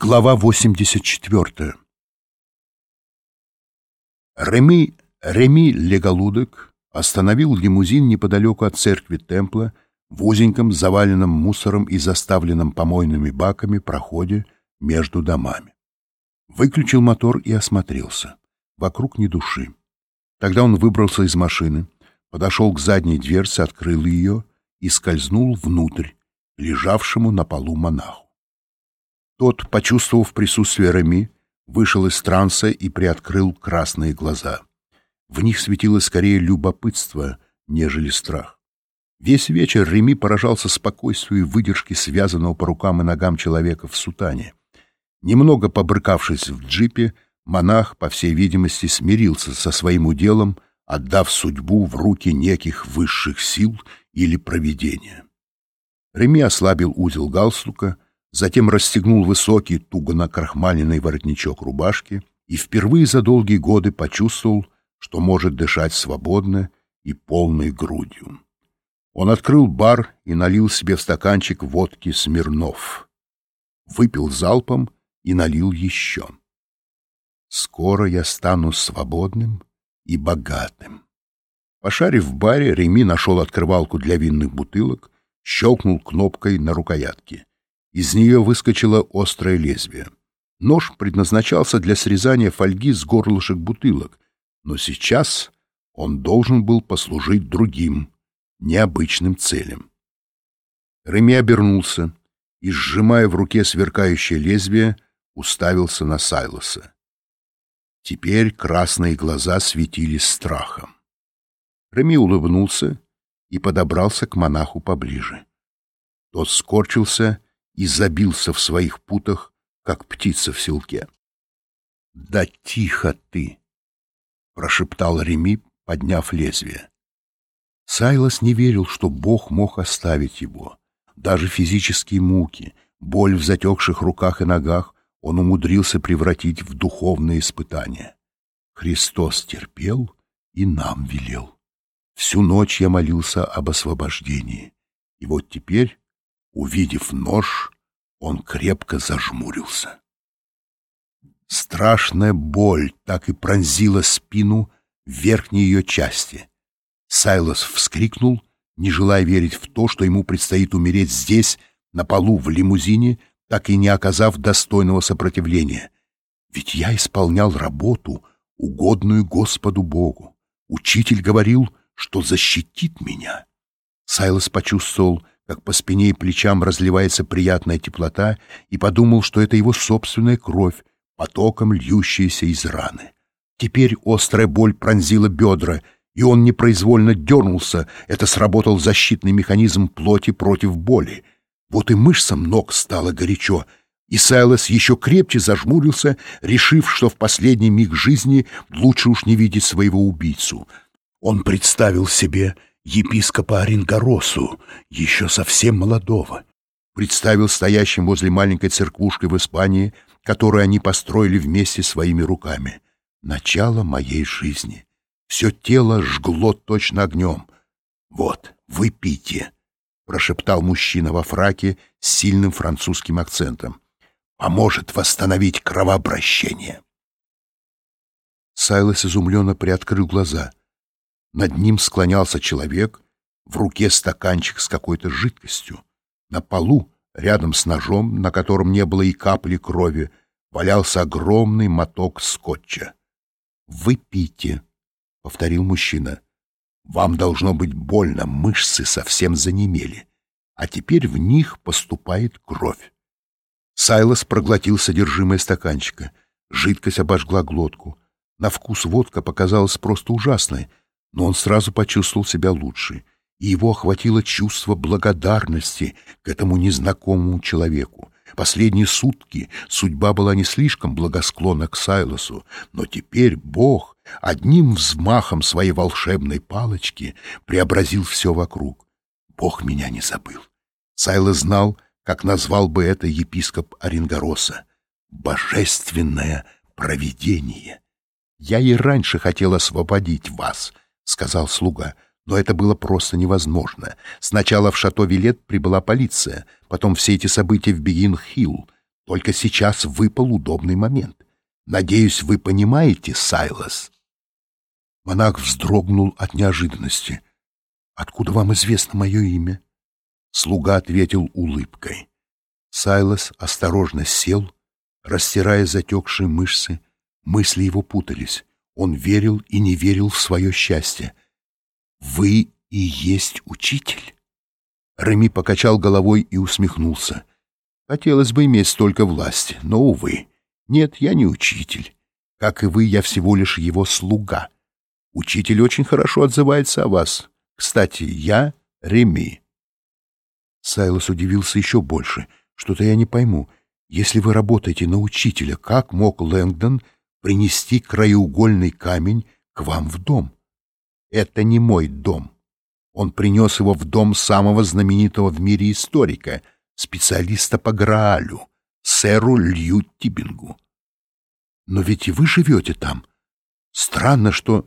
Глава 84 Реми, Реми Леголудок остановил лимузин неподалеку от церкви Темпла в узеньком, заваленном мусором и заставленном помойными баками проходе между домами. Выключил мотор и осмотрелся. Вокруг ни души. Тогда он выбрался из машины, подошел к задней дверце, открыл ее и скользнул внутрь, лежавшему на полу монаху. Тот, почувствовав присутствие Реми, вышел из транса и приоткрыл красные глаза. В них светило скорее любопытство, нежели страх. Весь вечер Реми поражался спокойствию и выдержке связанного по рукам и ногам человека в сутане. Немного побрыкавшись в джипе, монах, по всей видимости, смирился со своим уделом, отдав судьбу в руки неких высших сил или провидения. Реми ослабил узел галстука, затем расстегнул высокий, туго накрахмаленный воротничок рубашки и впервые за долгие годы почувствовал, что может дышать свободно и полной грудью. Он открыл бар и налил себе в стаканчик водки Смирнов. Выпил залпом и налил еще. «Скоро я стану свободным и богатым». Пошарив в баре, Реми нашел открывалку для винных бутылок, щелкнул кнопкой на рукоятке. Из нее выскочило острое лезвие. Нож предназначался для срезания фольги с горлышек бутылок, но сейчас он должен был послужить другим, необычным целям. Реми обернулся и, сжимая в руке сверкающее лезвие, уставился на Сайлоса. Теперь красные глаза светились страхом. Реми улыбнулся и подобрался к монаху поближе. Тот скорчился и забился в своих путах, как птица в селке. — Да тихо ты! — прошептал Реми, подняв лезвие. Сайлос не верил, что Бог мог оставить его. Даже физические муки, боль в затекших руках и ногах он умудрился превратить в духовное испытание. Христос терпел и нам велел. Всю ночь я молился об освобождении. И вот теперь Увидев нож, он крепко зажмурился. Страшная боль так и пронзила спину верхней ее части. Сайлос вскрикнул, не желая верить в то, что ему предстоит умереть здесь, на полу в лимузине, так и не оказав достойного сопротивления. Ведь я исполнял работу, угодную Господу Богу. Учитель говорил, что защитит меня. Сайлос почувствовал, как по спине и плечам разливается приятная теплота, и подумал, что это его собственная кровь, потоком льющаяся из раны. Теперь острая боль пронзила бедра, и он непроизвольно дернулся, это сработал защитный механизм плоти против боли. Вот и мышцам ног стало горячо, и Сайлос еще крепче зажмурился, решив, что в последний миг жизни лучше уж не видеть своего убийцу. Он представил себе епископа Оренгоросу, еще совсем молодого. Представил стоящим возле маленькой церквушки в Испании, которую они построили вместе своими руками. Начало моей жизни. Все тело жгло точно огнем. «Вот, выпейте», — прошептал мужчина во фраке с сильным французским акцентом. «Поможет восстановить кровообращение». Сайлос изумленно приоткрыл глаза — над ним склонялся человек, в руке стаканчик с какой-то жидкостью. На полу, рядом с ножом, на котором не было и капли крови, валялся огромный моток скотча. «Выпейте», — повторил мужчина. «Вам должно быть больно, мышцы совсем занемели, а теперь в них поступает кровь». Сайлос проглотил содержимое стаканчика. Жидкость обожгла глотку. На вкус водка показалась просто ужасной, но он сразу почувствовал себя лучше, и его охватило чувство благодарности к этому незнакомому человеку. Последние сутки судьба была не слишком благосклонна к Сайлосу, но теперь Бог одним взмахом своей волшебной палочки преобразил все вокруг. Бог меня не забыл. Сайлос знал, как назвал бы это епископ Оренгороса. «Божественное провидение. Я и раньше хотел освободить вас» — сказал слуга. Но это было просто невозможно. Сначала в шато Вилет прибыла полиция, потом все эти события в Бегин-Хилл. Только сейчас выпал удобный момент. Надеюсь, вы понимаете, Сайлас?» Монах вздрогнул от неожиданности. «Откуда вам известно мое имя?» Слуга ответил улыбкой. Сайлас осторожно сел, растирая затекшие мышцы. Мысли его путались. Он верил и не верил в свое счастье. «Вы и есть учитель?» Реми покачал головой и усмехнулся. «Хотелось бы иметь столько власти, но, увы. Нет, я не учитель. Как и вы, я всего лишь его слуга. Учитель очень хорошо отзывается о вас. Кстати, я Реми». Сайлос удивился еще больше. «Что-то я не пойму. Если вы работаете на учителя, как мог Лэнгдон принести краеугольный камень к вам в дом?» «Это не мой дом». Он принес его в дом самого знаменитого в мире историка, специалиста по Граалю, сэру Лью Тибингу. Но ведь и вы живете там. Странно, что...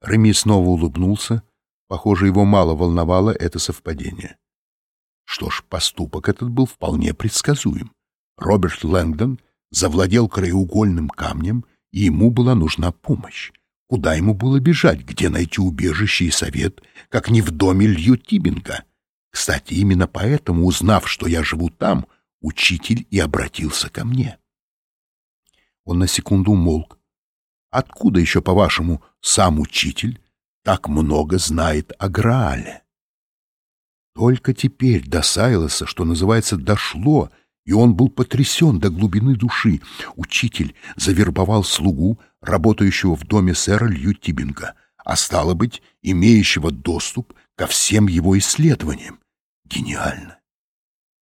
Реми снова улыбнулся. Похоже, его мало волновало это совпадение. Что ж, поступок этот был вполне предсказуем. Роберт Лэнгдон завладел краеугольным камнем, и ему была нужна помощь. Куда ему было бежать, где найти убежище и совет, как не в доме Лью Тибинга? Кстати, именно поэтому, узнав, что я живу там, учитель и обратился ко мне. Он на секунду умолк. Откуда еще, по-вашему, сам учитель так много знает о Граале? Только теперь до Сайлоса, что называется, дошло, и он был потрясен до глубины души. Учитель завербовал слугу, работающего в доме сэра Лью Тибинга, а стало быть, имеющего доступ ко всем его исследованиям. Гениально!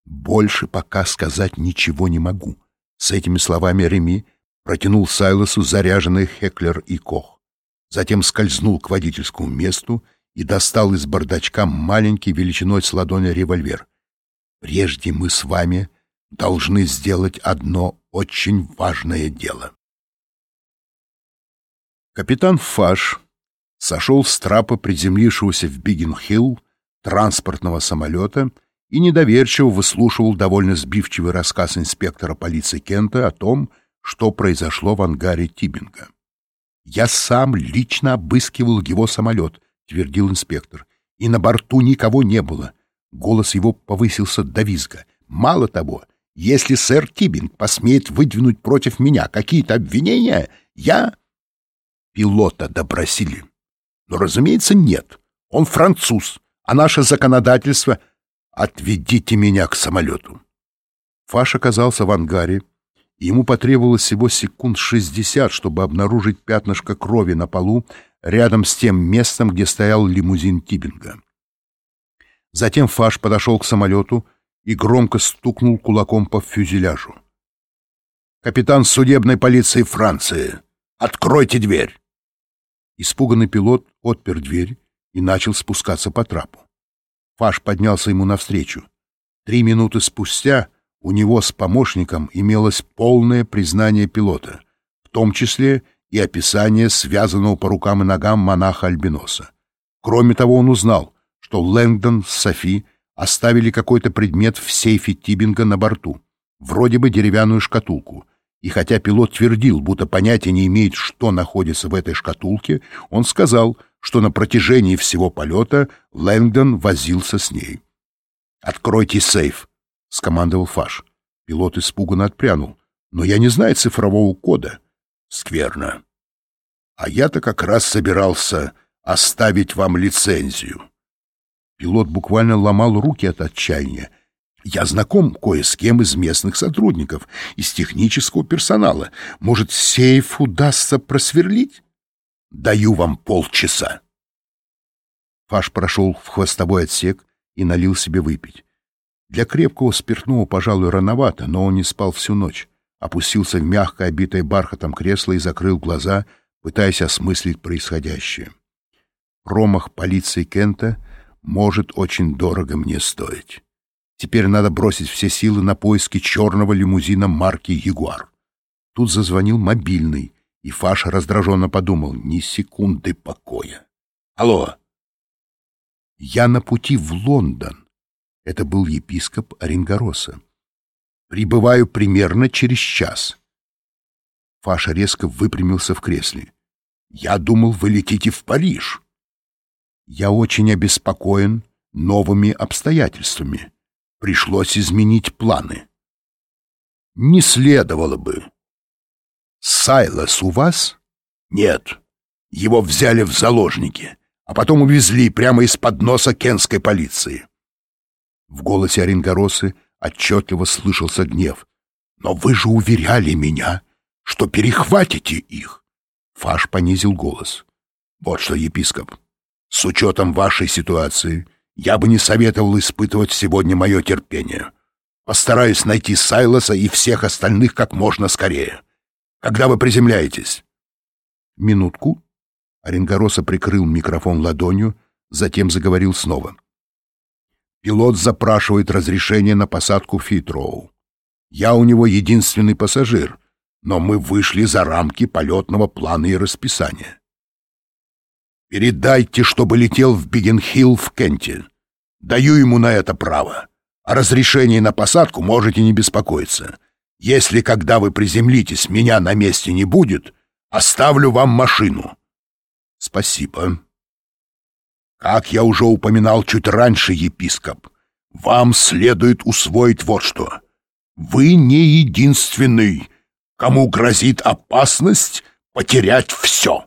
Больше пока сказать ничего не могу. С этими словами Реми протянул Сайлосу заряженный Хеклер и Кох. Затем скользнул к водительскому месту и достал из бардачка маленький величиной с ладони револьвер. «Прежде мы с вами должны сделать одно очень важное дело. Капитан Фаш сошел с трапа приземлившегося в Биггин-Хилл транспортного самолета и недоверчиво выслушивал довольно сбивчивый рассказ инспектора полиции Кента о том, что произошло в ангаре Тибинга. «Я сам лично обыскивал его самолет», — твердил инспектор, — «и на борту никого не было». Голос его повысился до визга. «Мало того, — если сэр Тибинг посмеет выдвинуть против меня какие-то обвинения, я... Пилота допросили. Но, разумеется, нет. Он француз, а наше законодательство... Отведите меня к самолету. Фаш оказался в ангаре, ему потребовалось всего секунд шестьдесят, чтобы обнаружить пятнышко крови на полу рядом с тем местом, где стоял лимузин Тибинга. Затем Фаш подошел к самолету, и громко стукнул кулаком по фюзеляжу. «Капитан судебной полиции Франции! Откройте дверь!» Испуганный пилот отпер дверь и начал спускаться по трапу. Фаш поднялся ему навстречу. Три минуты спустя у него с помощником имелось полное признание пилота, в том числе и описание связанного по рукам и ногам монаха-альбиноса. Кроме того, он узнал, что Лэнгдон с Софи — оставили какой-то предмет в сейфе Тибинга на борту, вроде бы деревянную шкатулку. И хотя пилот твердил, будто понятия не имеет, что находится в этой шкатулке, он сказал, что на протяжении всего полета Лэнгдон возился с ней. «Откройте сейф», — скомандовал Фаш. Пилот испуганно отпрянул. «Но я не знаю цифрового кода». «Скверно. А я-то как раз собирался оставить вам лицензию». Пилот буквально ломал руки от отчаяния. Я знаком кое с кем из местных сотрудников, из технического персонала. Может, сейф удастся просверлить? Даю вам полчаса. Фаш прошел в хвостовой отсек и налил себе выпить. Для крепкого спиртного, пожалуй, рановато, но он не спал всю ночь. Опустился в мягкое, обитое бархатом кресло и закрыл глаза, пытаясь осмыслить происходящее. Промах полиции Кента может очень дорого мне стоить. Теперь надо бросить все силы на поиски черного лимузина марки «Ягуар». Тут зазвонил мобильный, и Фаша раздраженно подумал, ни секунды покоя. «Алло!» «Я на пути в Лондон». Это был епископ Оренгороса. Прибываю примерно через час. Фаша резко выпрямился в кресле. Я думал, вы летите в Париж. Я очень обеспокоен новыми обстоятельствами. Пришлось изменить планы. Не следовало бы. Сайлас у вас? Нет. Его взяли в заложники, а потом увезли прямо из-под носа кенской полиции. В голосе Оренгоросы отчетливо слышался гнев. «Но вы же уверяли меня, что перехватите их!» Фаш понизил голос. «Вот что, епископ, с учетом вашей ситуации я бы не советовал испытывать сегодня мое терпение. Постараюсь найти Сайлоса и всех остальных как можно скорее. Когда вы приземляетесь?» «Минутку». Оренгороса прикрыл микрофон ладонью, затем заговорил снова. Пилот запрашивает разрешение на посадку Фитроу. Я у него единственный пассажир, но мы вышли за рамки полетного плана и расписания. Передайте, чтобы летел в Бигенхилл в Кенте. Даю ему на это право. О разрешении на посадку можете не беспокоиться. Если, когда вы приземлитесь, меня на месте не будет, оставлю вам машину. Спасибо. Как я уже упоминал чуть раньше, епископ, вам следует усвоить вот что. Вы не единственный, кому грозит опасность потерять все.